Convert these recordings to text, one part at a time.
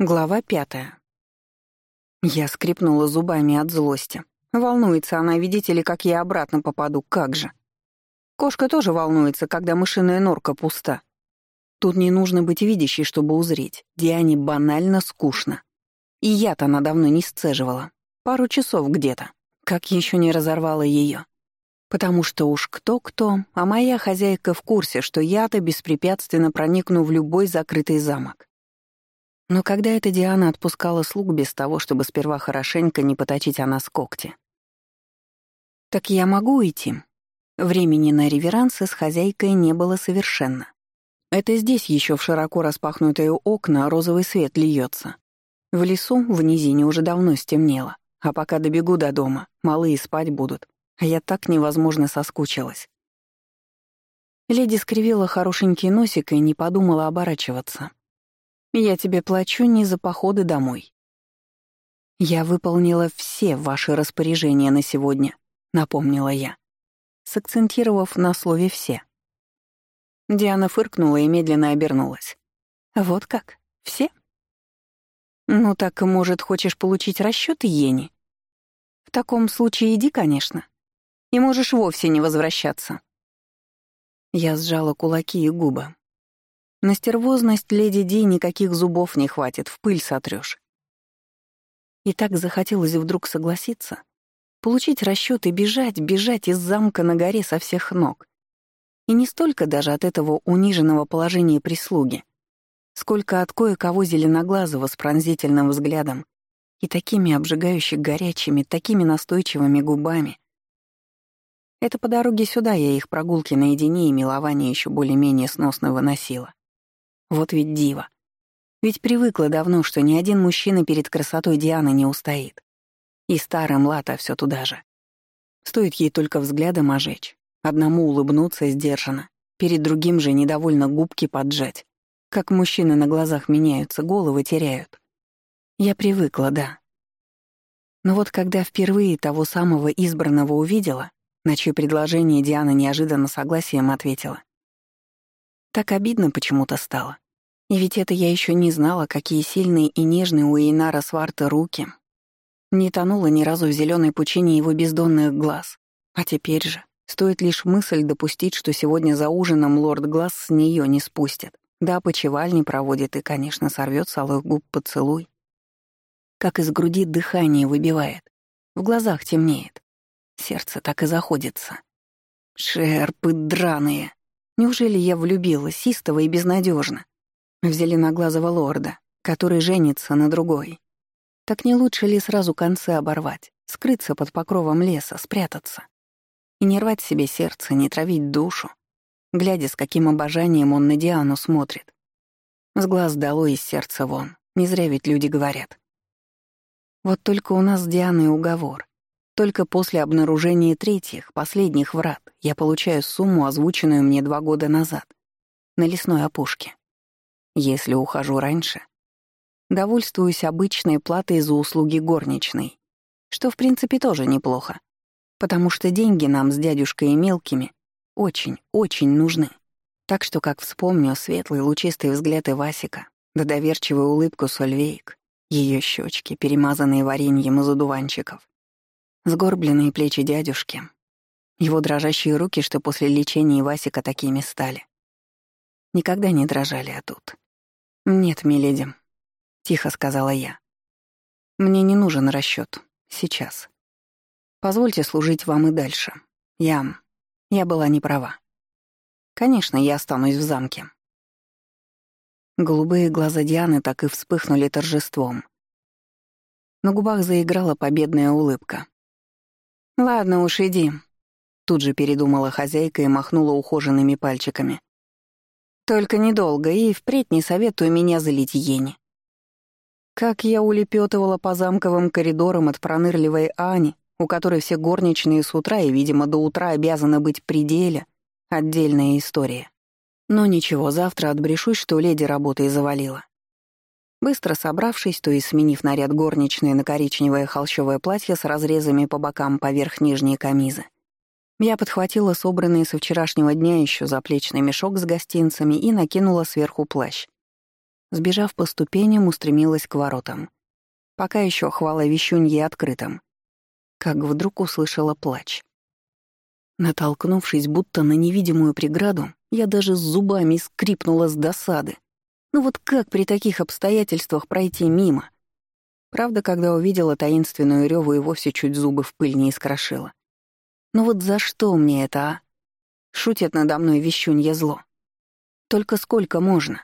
Глава пятая. Я скрипнула зубами от злости. Волнуется она, видите ли, как я обратно попаду, как же. Кошка тоже волнуется, когда мышиная норка пуста. Тут не нужно быть видящей, чтобы узреть. Диане банально скучно. И я-то она давно не сцеживала. Пару часов где-то. Как еще не разорвала ее. Потому что уж кто-кто, а моя хозяйка в курсе, что я-то беспрепятственно проникну в любой закрытый замок. Но когда эта Диана отпускала слуг без того, чтобы сперва хорошенько не поточить о нас когти? «Так я могу идти?» Времени на реверансы с хозяйкой не было совершенно. Это здесь еще в широко распахнутые окна розовый свет льется. В лесу, в низине уже давно стемнело, а пока добегу до дома, малые спать будут, а я так невозможно соскучилась. Леди скривила хорошенький носик и не подумала оборачиваться. Я тебе плачу не за походы домой. Я выполнила все ваши распоряжения на сегодня, напомнила я, сакцентировав на слове «все». Диана фыркнула и медленно обернулась. «Вот как? Все?» «Ну так, может, хочешь получить расчёт, Ени?» «В таком случае иди, конечно. И можешь вовсе не возвращаться». Я сжала кулаки и губы. На стервозность леди Ди никаких зубов не хватит, в пыль сотрёшь. И так захотелось вдруг согласиться, получить расчёт и бежать, бежать из замка на горе со всех ног. И не столько даже от этого униженного положения прислуги, сколько от кое-кого зеленоглазого с пронзительным взглядом и такими обжигающе горячими, такими настойчивыми губами. Это по дороге сюда я их прогулки наедине и милование еще более-менее сносно выносила. Вот ведь дива. Ведь привыкла давно, что ни один мужчина перед красотой Дианы не устоит. И старым лата все туда же. Стоит ей только взглядом ожечь, одному улыбнуться сдержанно, перед другим же недовольно губки поджать. Как мужчины на глазах меняются, головы теряют. Я привыкла, да. Но вот когда впервые того самого избранного увидела, на чье предложение Диана неожиданно согласием ответила, так обидно почему-то стало. И ведь это я еще не знала, какие сильные и нежные у Инара Сварта руки. Не тонула ни разу в зеленой пучине его бездонных глаз. А теперь же, стоит лишь мысль допустить, что сегодня за ужином лорд глаз с нее не спустит. Да, почевальни проводит и, конечно, сорвет с алых губ поцелуй. Как из груди дыхание выбивает. В глазах темнеет. Сердце так и заходится. Шерпы драные. Неужели я влюбилась истово и безнадежно в зеленоглазого лорда, который женится на другой? Так не лучше ли сразу концы оборвать, скрыться под покровом леса, спрятаться? И не рвать себе сердце, не травить душу, глядя, с каким обожанием он на Диану смотрит. С глаз дало из сердца вон, не зря ведь люди говорят. Вот только у нас с Дианой уговор. Только после обнаружения третьих, последних врат, я получаю сумму, озвученную мне два года назад, на лесной опушке. Если ухожу раньше, довольствуюсь обычной платой за услуги горничной, что в принципе тоже неплохо, потому что деньги нам с дядюшкой и мелкими очень, очень нужны. Так что, как вспомню светлый лучистый взгляд Ивасика, да доверчивую улыбку Сольвейк, ее щечки, перемазанные вареньем из одуванчиков, Сгорбленные плечи дядюшки. Его дрожащие руки, что после лечения Васика такими стали. Никогда не дрожали, а тут. «Нет, миледи», — тихо сказала я. «Мне не нужен расчёт. Сейчас. Позвольте служить вам и дальше. Я... я была не права. Конечно, я останусь в замке». Голубые глаза Дианы так и вспыхнули торжеством. На губах заиграла победная улыбка. «Ладно уж, иди», — тут же передумала хозяйка и махнула ухоженными пальчиками. «Только недолго, и впредь не советую меня залить Ени». Как я улепетывала по замковым коридорам от пронырливой Ани, у которой все горничные с утра и, видимо, до утра обязаны быть пределе, отдельная история. Но ничего, завтра отбрешусь, что леди работой завалила. Быстро собравшись, то есть сменив наряд горничной на коричневое холщовое платье с разрезами по бокам поверх нижней камизы, я подхватила собранный со вчерашнего дня еще заплечный мешок с гостинцами и накинула сверху плащ. Сбежав по ступеням, устремилась к воротам. Пока еще хвала вещунье открытым. Как вдруг услышала плач. Натолкнувшись будто на невидимую преграду, я даже зубами скрипнула с досады. Ну вот как при таких обстоятельствах пройти мимо? Правда, когда увидела таинственную реву и вовсе чуть зубы в пыль не искрошила. Ну вот за что мне это, а? Шутит надо мной вещунье зло. Только сколько можно?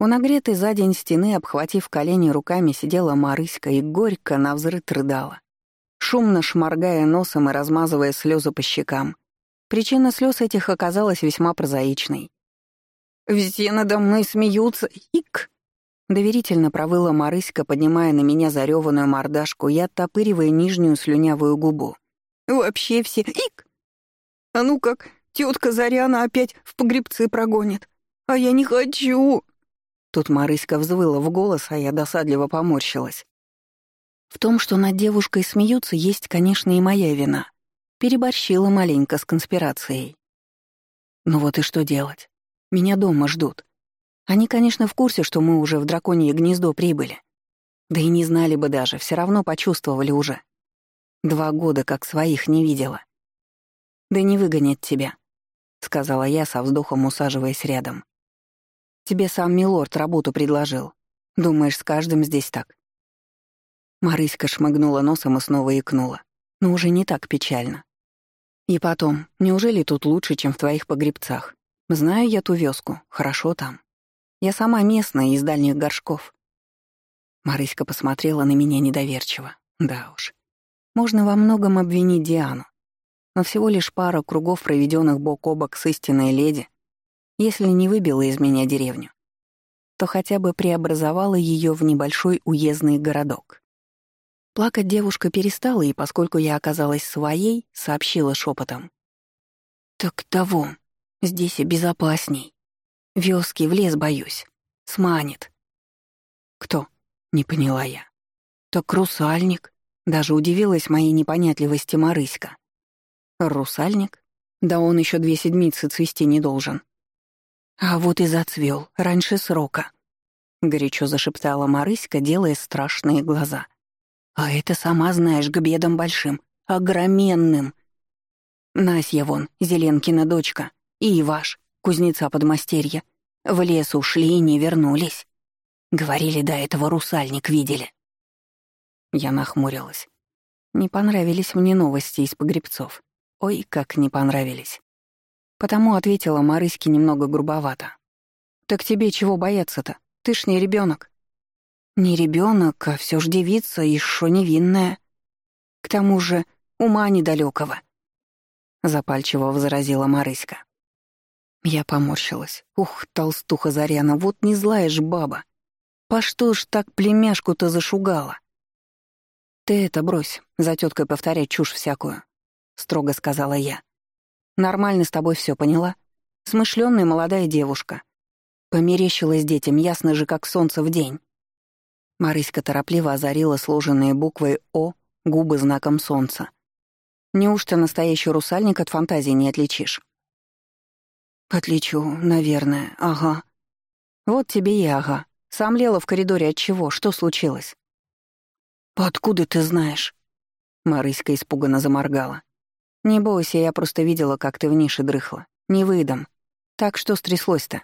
У нагретой за день стены, обхватив колени руками, сидела Марыська и горько навзрыд рыдала, шумно шморгая носом и размазывая слезы по щекам. Причина слез этих оказалась весьма прозаичной. «Все надо мной смеются, ик!» Доверительно провыла Марыська, поднимая на меня зарёванную мордашку и оттопыривая нижнюю слюнявую губу. «Вообще все, ик! А ну как, тетка Заряна опять в погребцы прогонит, а я не хочу!» Тут Марыська взвыла в голос, а я досадливо поморщилась. В том, что над девушкой смеются, есть, конечно, и моя вина. Переборщила маленько с конспирацией. Ну вот и что делать? Меня дома ждут. Они, конечно, в курсе, что мы уже в драконье гнездо прибыли. Да и не знали бы даже, все равно почувствовали уже. Два года как своих не видела. «Да не выгонят тебя», — сказала я со вздохом, усаживаясь рядом. Тебе сам милорд работу предложил. Думаешь, с каждым здесь так?» Марыська шмыгнула носом и снова икнула. Но уже не так печально. «И потом, неужели тут лучше, чем в твоих погребцах? Знаю я ту вёску, хорошо там. Я сама местная, из дальних горшков». Марыська посмотрела на меня недоверчиво. Да уж. Можно во многом обвинить Диану. Но всего лишь пара кругов, проведенных бок о бок с истинной леди, если не выбила из меня деревню, то хотя бы преобразовала ее в небольшой уездный городок. Плакать девушка перестала, и поскольку я оказалась своей, сообщила шепотом. «Так того, здесь и безопасней. Вёски в лес боюсь. Сманит». «Кто?» — не поняла я. «Так русальник», — даже удивилась моей непонятливости Марыська. «Русальник? Да он еще две седмицы цвести не должен. «А вот и зацвел раньше срока», — горячо зашептала Марыська, делая страшные глаза. «А это, сама знаешь, к бедам большим, огроменным. Насья вон, Зеленкина дочка, и Иваш, кузнеца подмастерья, в лес ушли и не вернулись. Говорили, до этого русальник видели». Я нахмурилась. Не понравились мне новости из погребцов. Ой, как не понравились. Потому ответила Марыське немного грубовато. «Так тебе чего бояться-то? Ты ж не ребенок. «Не ребенок, а все ж девица, и шо невинная. К тому же ума недалекого», — запальчиво возразила Марыська. Я поморщилась. Ух, толстуха Заряна, вот не злая ж баба. По что ж так племяшку-то зашугала? «Ты это брось, за теткой повторять чушь всякую», — строго сказала я. Нормально с тобой все поняла? Смышленная молодая девушка. Померещилась детям, ясно же, как солнце в день. Марыська торопливо озарила сложенные буквой «О» губы знаком солнца. Неужто настоящий русальник от фантазии не отличишь? Отличу, наверное, ага. Вот тебе и ага. Сам лела в коридоре от чего? Что случилось? «Откуда ты знаешь?» Марыська испуганно заморгала. «Не бойся, я просто видела, как ты в нише дрыхла. Не выдам. Так что стряслось-то?»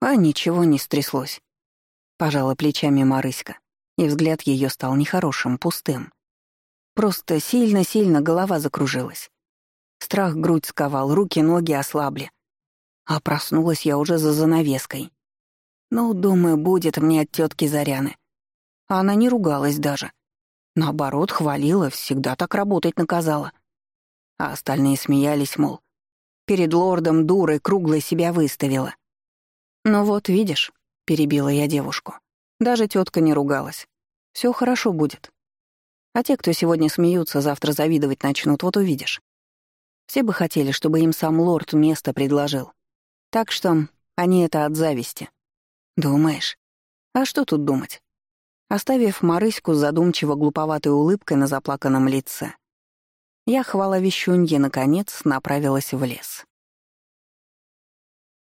А ничего не стряслось. Пожала плечами Марыська, и взгляд ее стал нехорошим, пустым. Просто сильно-сильно голова закружилась. Страх грудь сковал, руки, ноги ослабли. А проснулась я уже за занавеской. Ну, думаю, будет мне от тетки Заряны. А она не ругалась даже. Наоборот, хвалила, всегда так работать наказала. А остальные смеялись, мол, перед лордом дурой круглой себя выставила. «Ну вот, видишь», — перебила я девушку. Даже тетка не ругалась. Все хорошо будет. А те, кто сегодня смеются, завтра завидовать начнут, вот увидишь. Все бы хотели, чтобы им сам лорд место предложил. Так что они это от зависти. Думаешь? А что тут думать? Оставив Марыську с задумчиво глуповатой улыбкой на заплаканном лице, я, хвала вещунье, наконец, направилась в лес.